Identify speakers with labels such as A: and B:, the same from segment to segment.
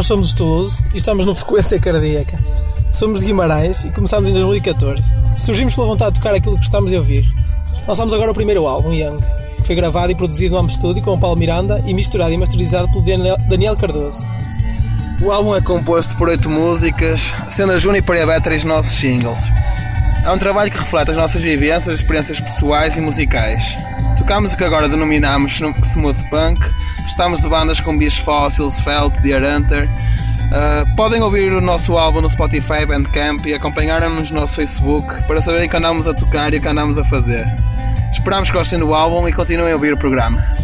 A: Nós somos os Toulouse e estamos no Frequência Cardíaca. Somos de Guimarães e começámos em 2014. Surgimos pela vontade de tocar aquilo que gostamos de ouvir. Lançámos agora o primeiro álbum, Young, que foi gravado e produzido no Amp Studio com o Paulo Miranda e misturado e masterizado pelo Daniel Cardoso.
B: O álbum é composto por oito músicas, sendo a Juniper e a os nossos singles. É um trabalho que reflete as nossas vivências, experiências pessoais e musicais. Tocámos o que agora denominamos smooth punk, gostamos de bandas como Beast Fossils, Felt, Deer Hunter. Uh, podem ouvir o nosso álbum no Spotify, Bandcamp e acompanhar-nos no nosso Facebook para saberem que andamos a tocar e o que andamos a fazer. Esperamos que gostem do álbum e continuem a ouvir o programa.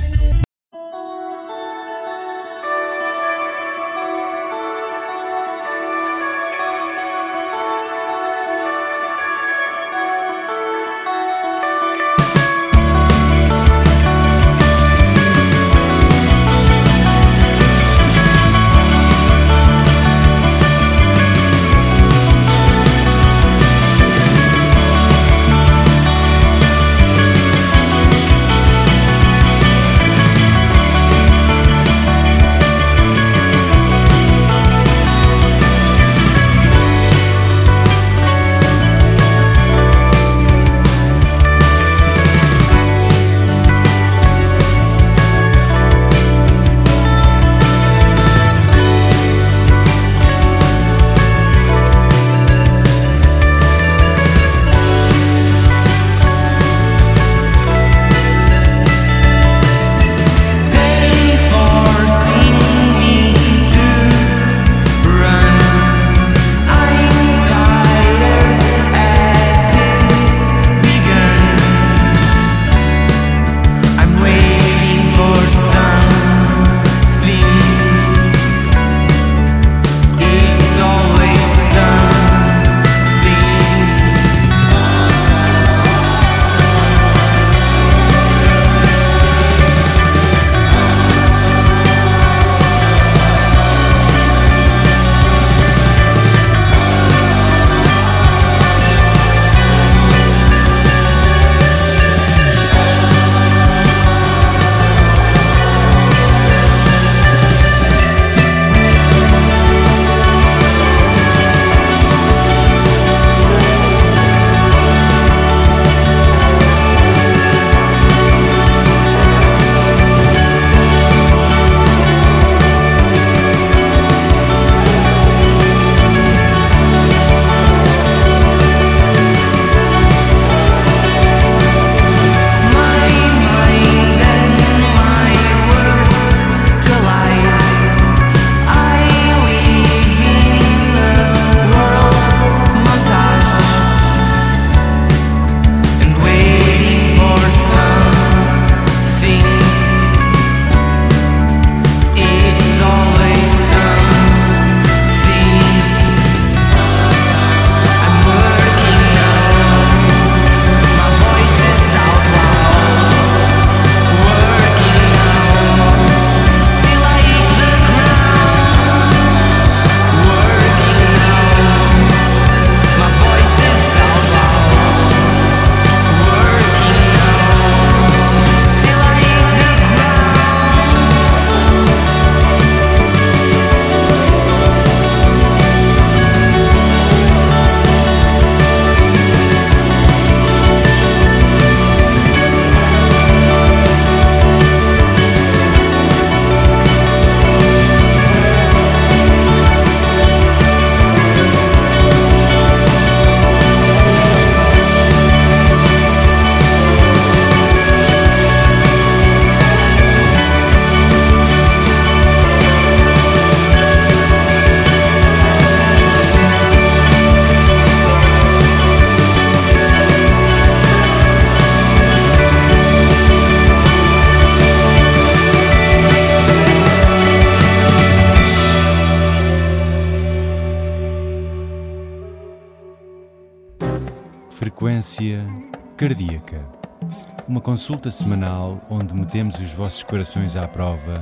C: Consulta semanal onde metemos os vossos corações à prova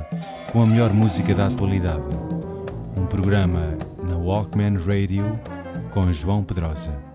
C: com a melhor música da atualidade. Um programa na Walkman Radio com João Pedrosa.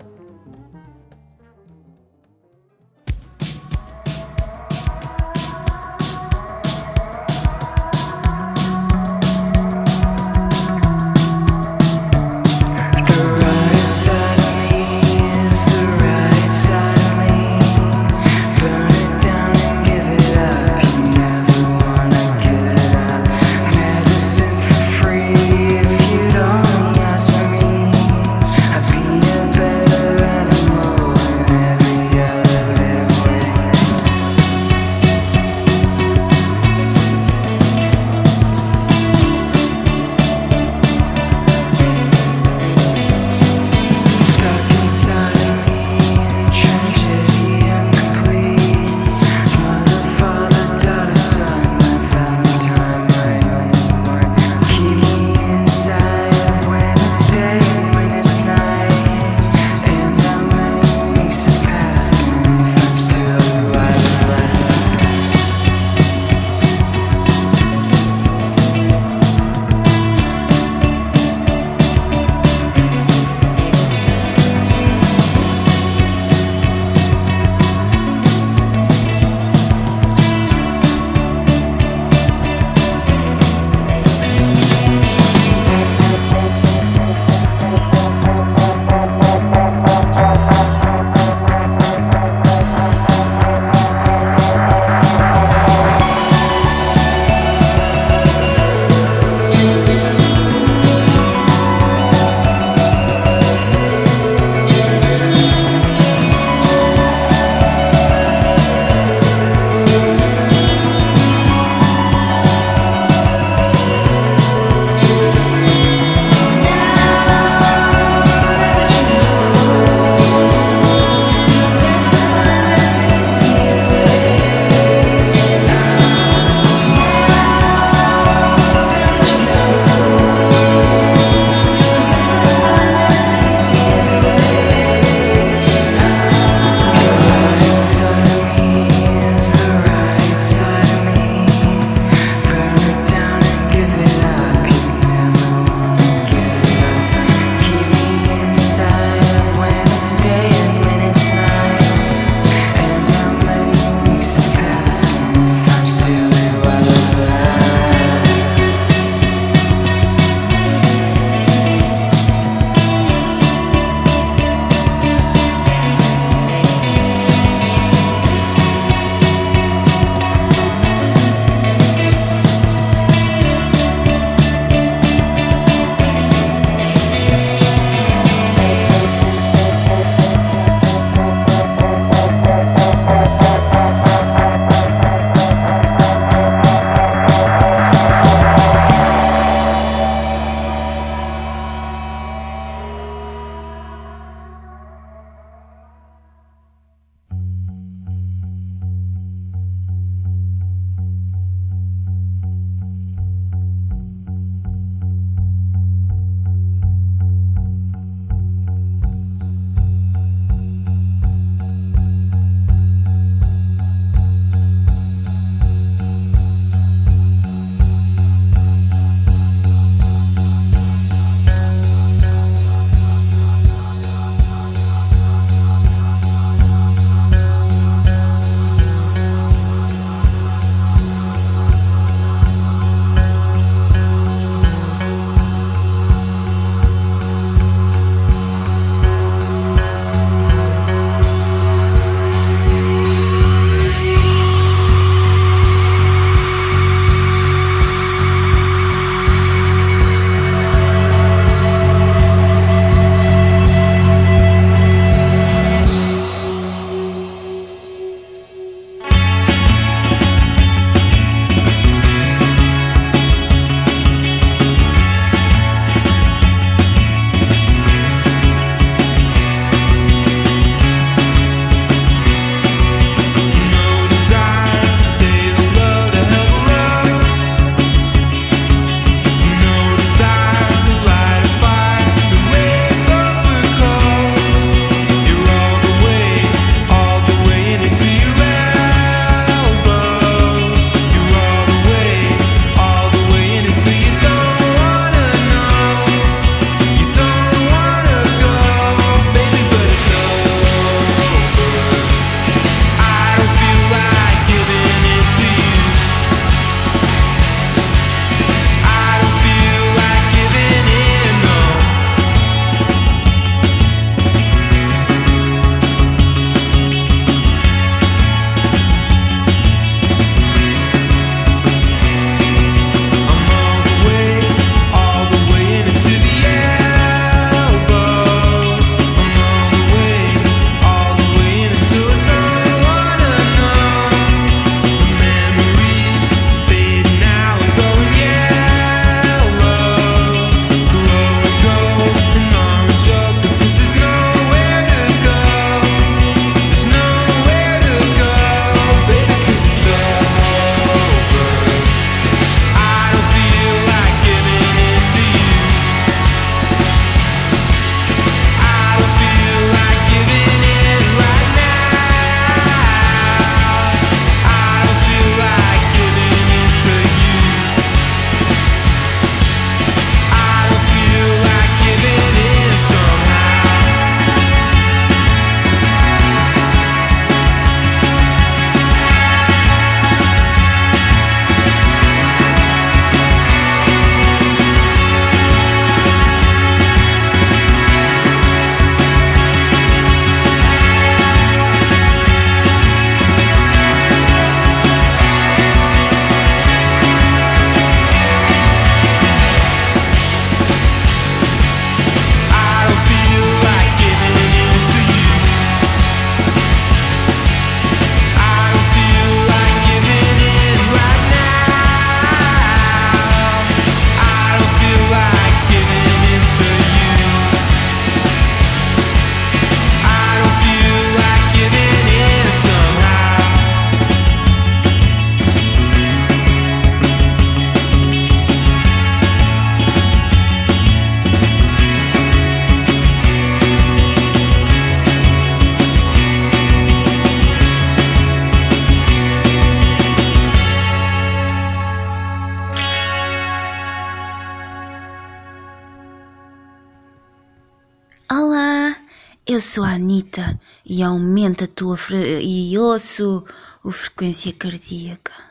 D: Sou a Anitta e aumenta a tua e ouço a frequência cardíaca.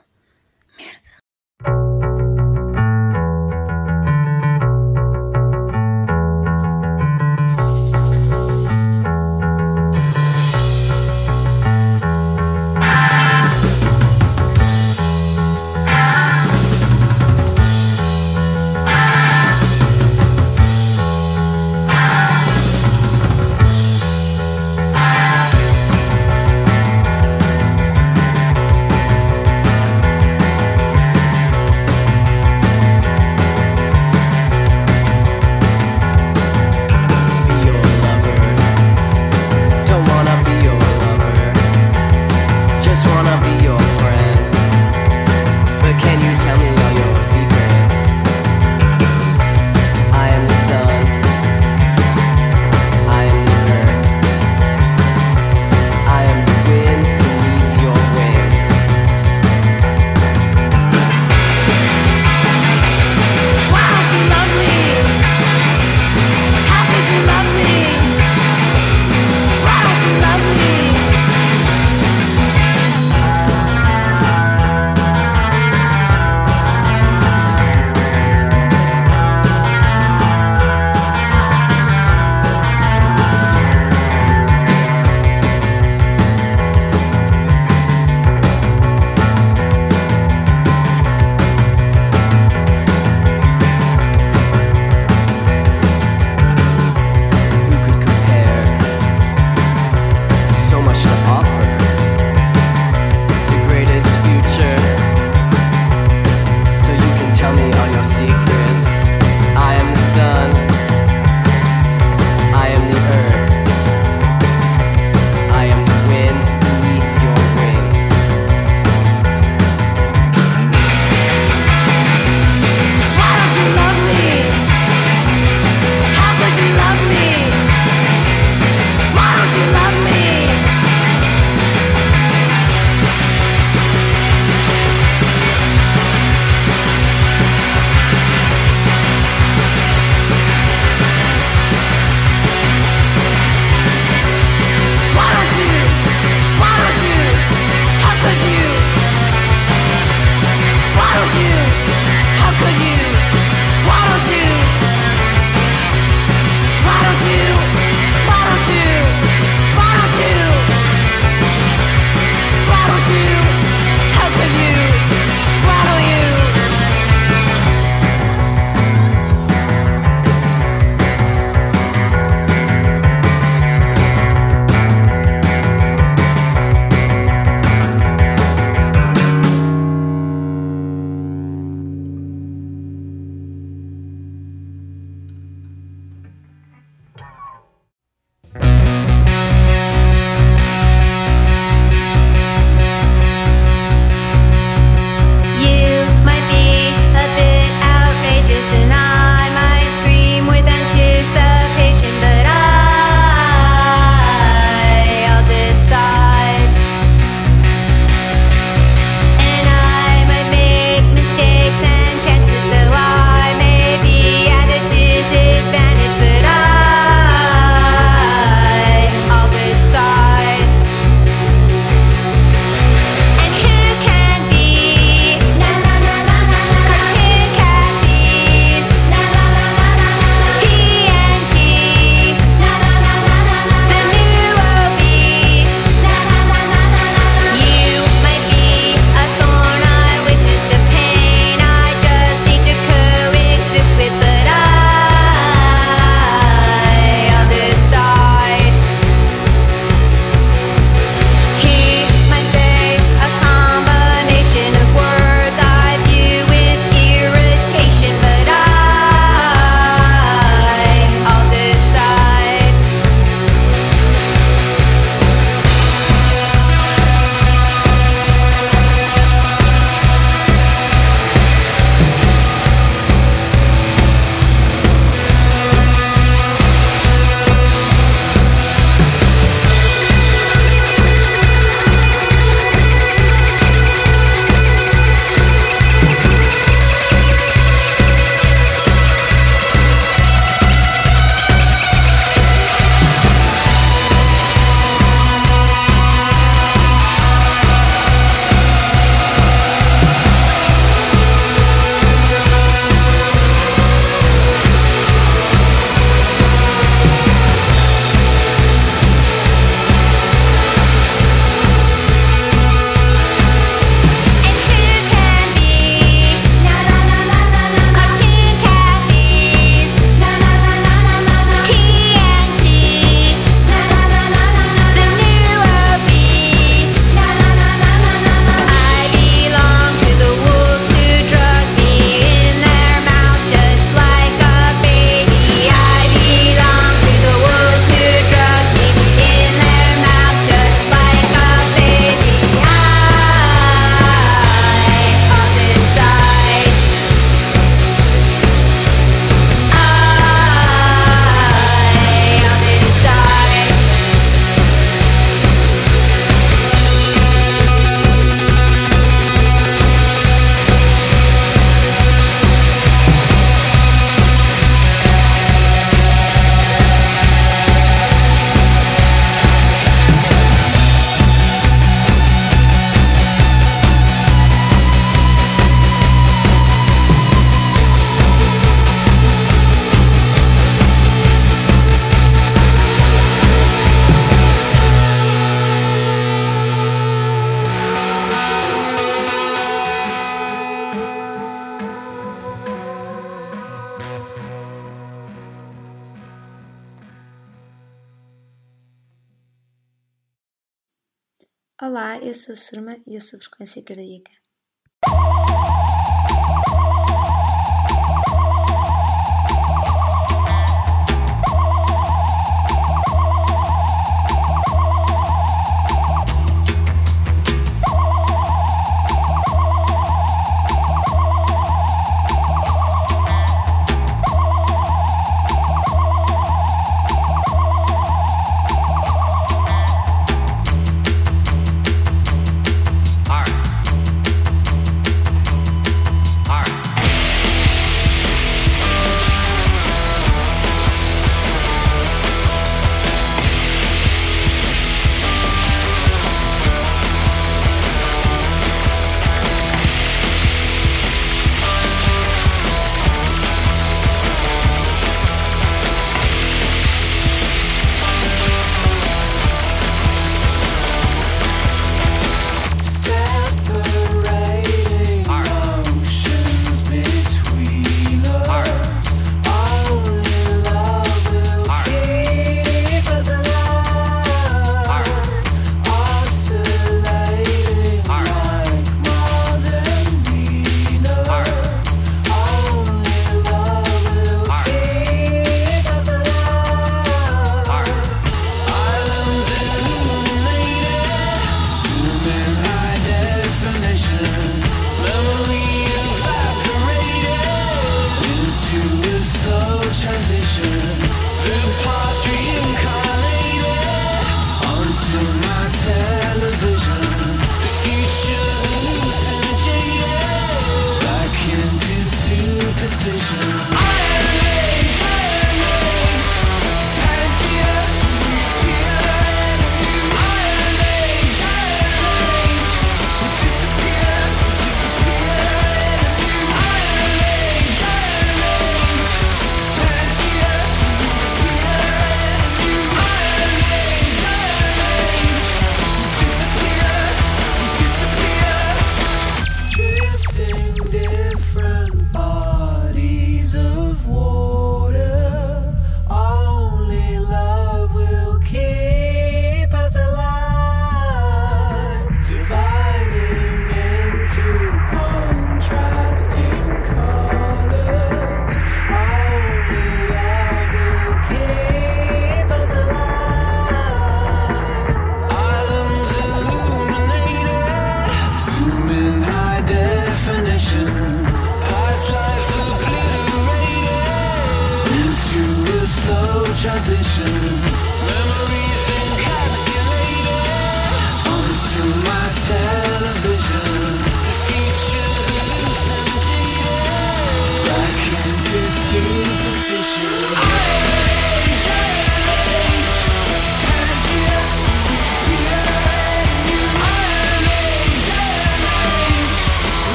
B: Olá, eu sou a Surma e eu sou frequência cardíaca.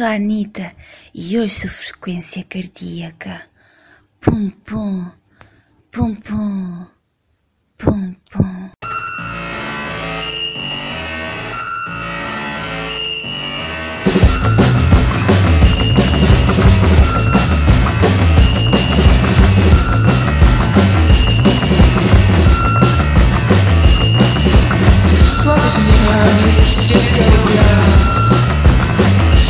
D: sou a Anitta e hoje sou frequência cardíaca. Pum pum, pum pum, pum pum.
E: Disco girl.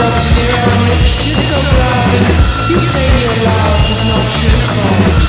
E: Just go blind. You say your love is not true.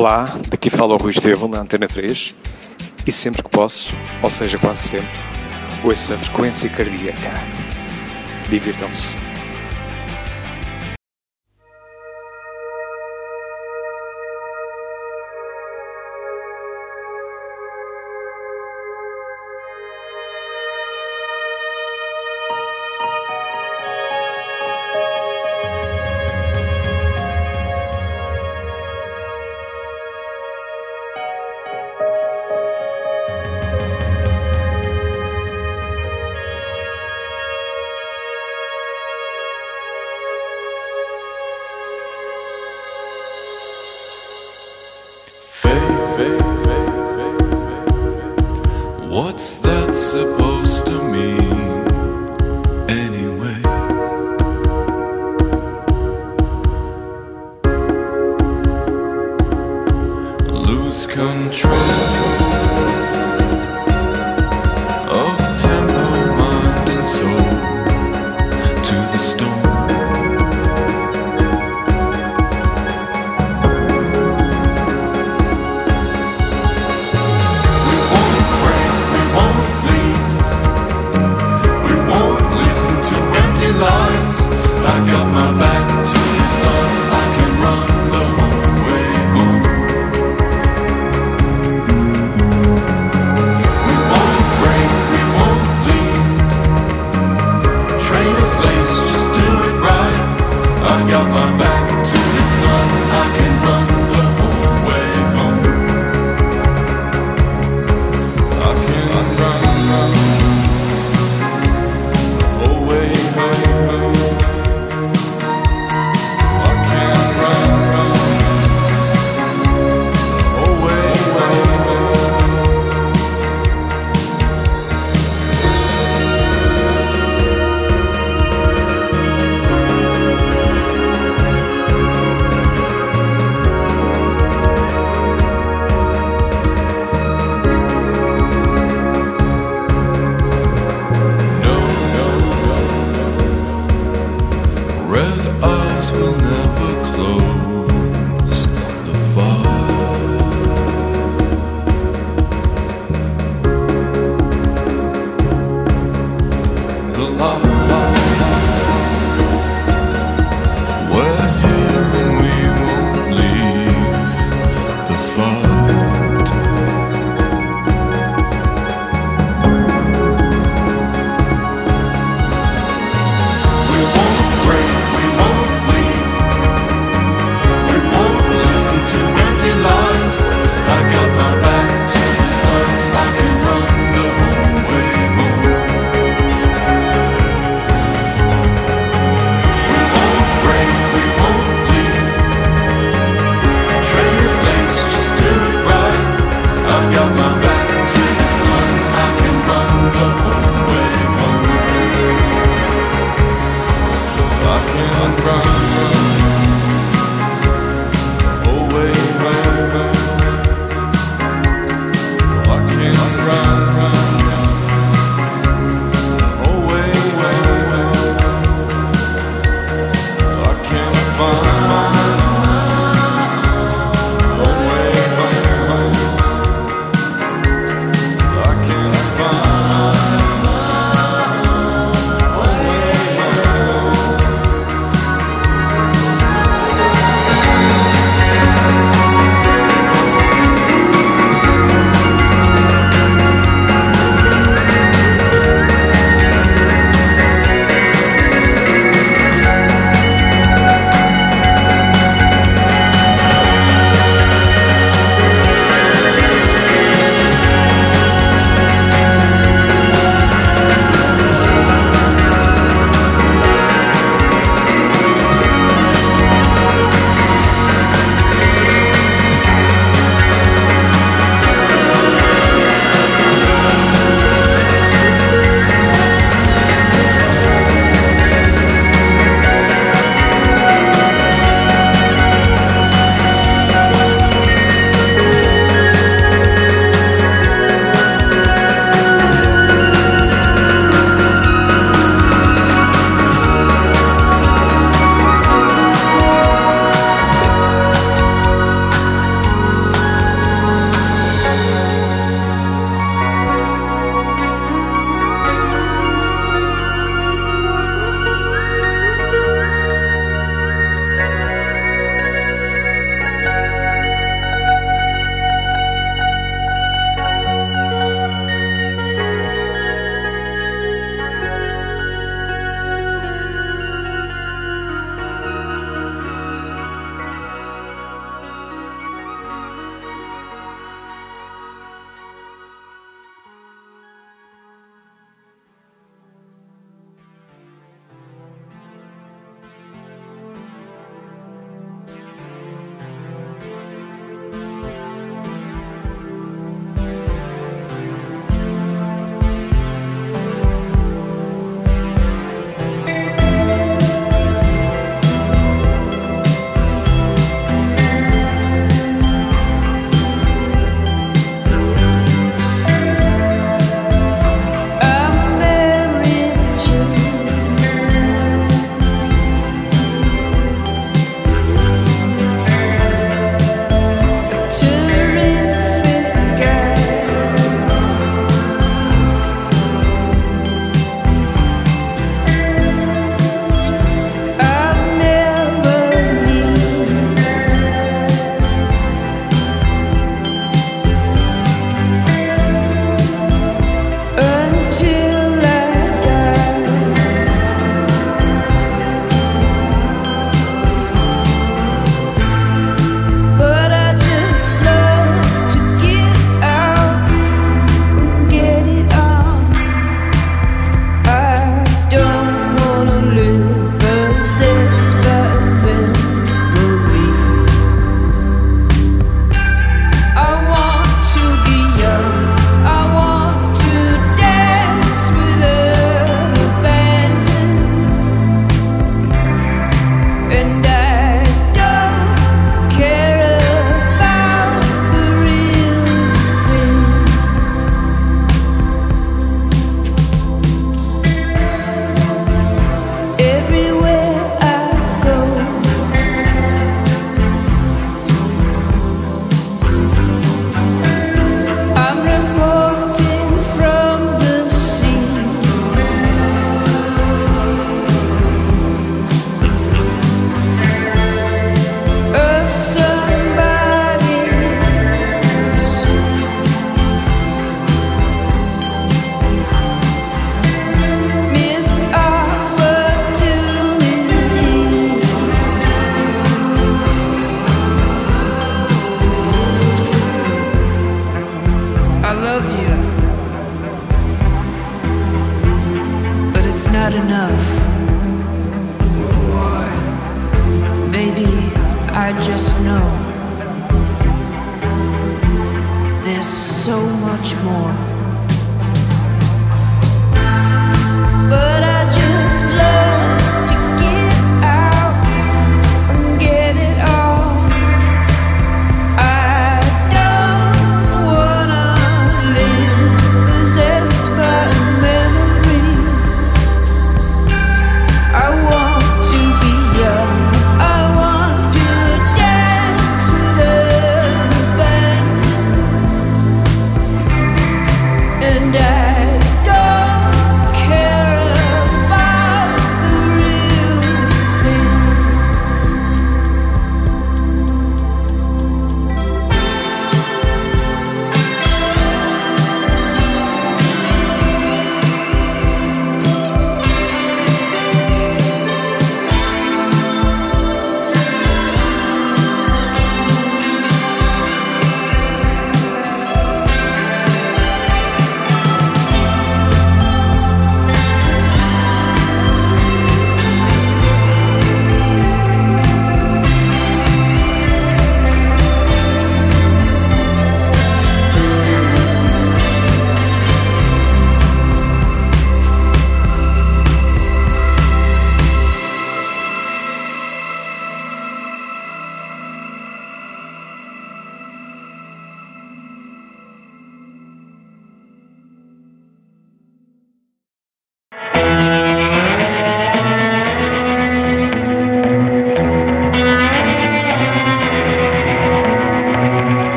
F: Olá, daqui fala o Rui Estevão na Antena 3 e sempre que posso, ou seja, quase sempre, ouço a frequência cardíaca. Divirtam-se.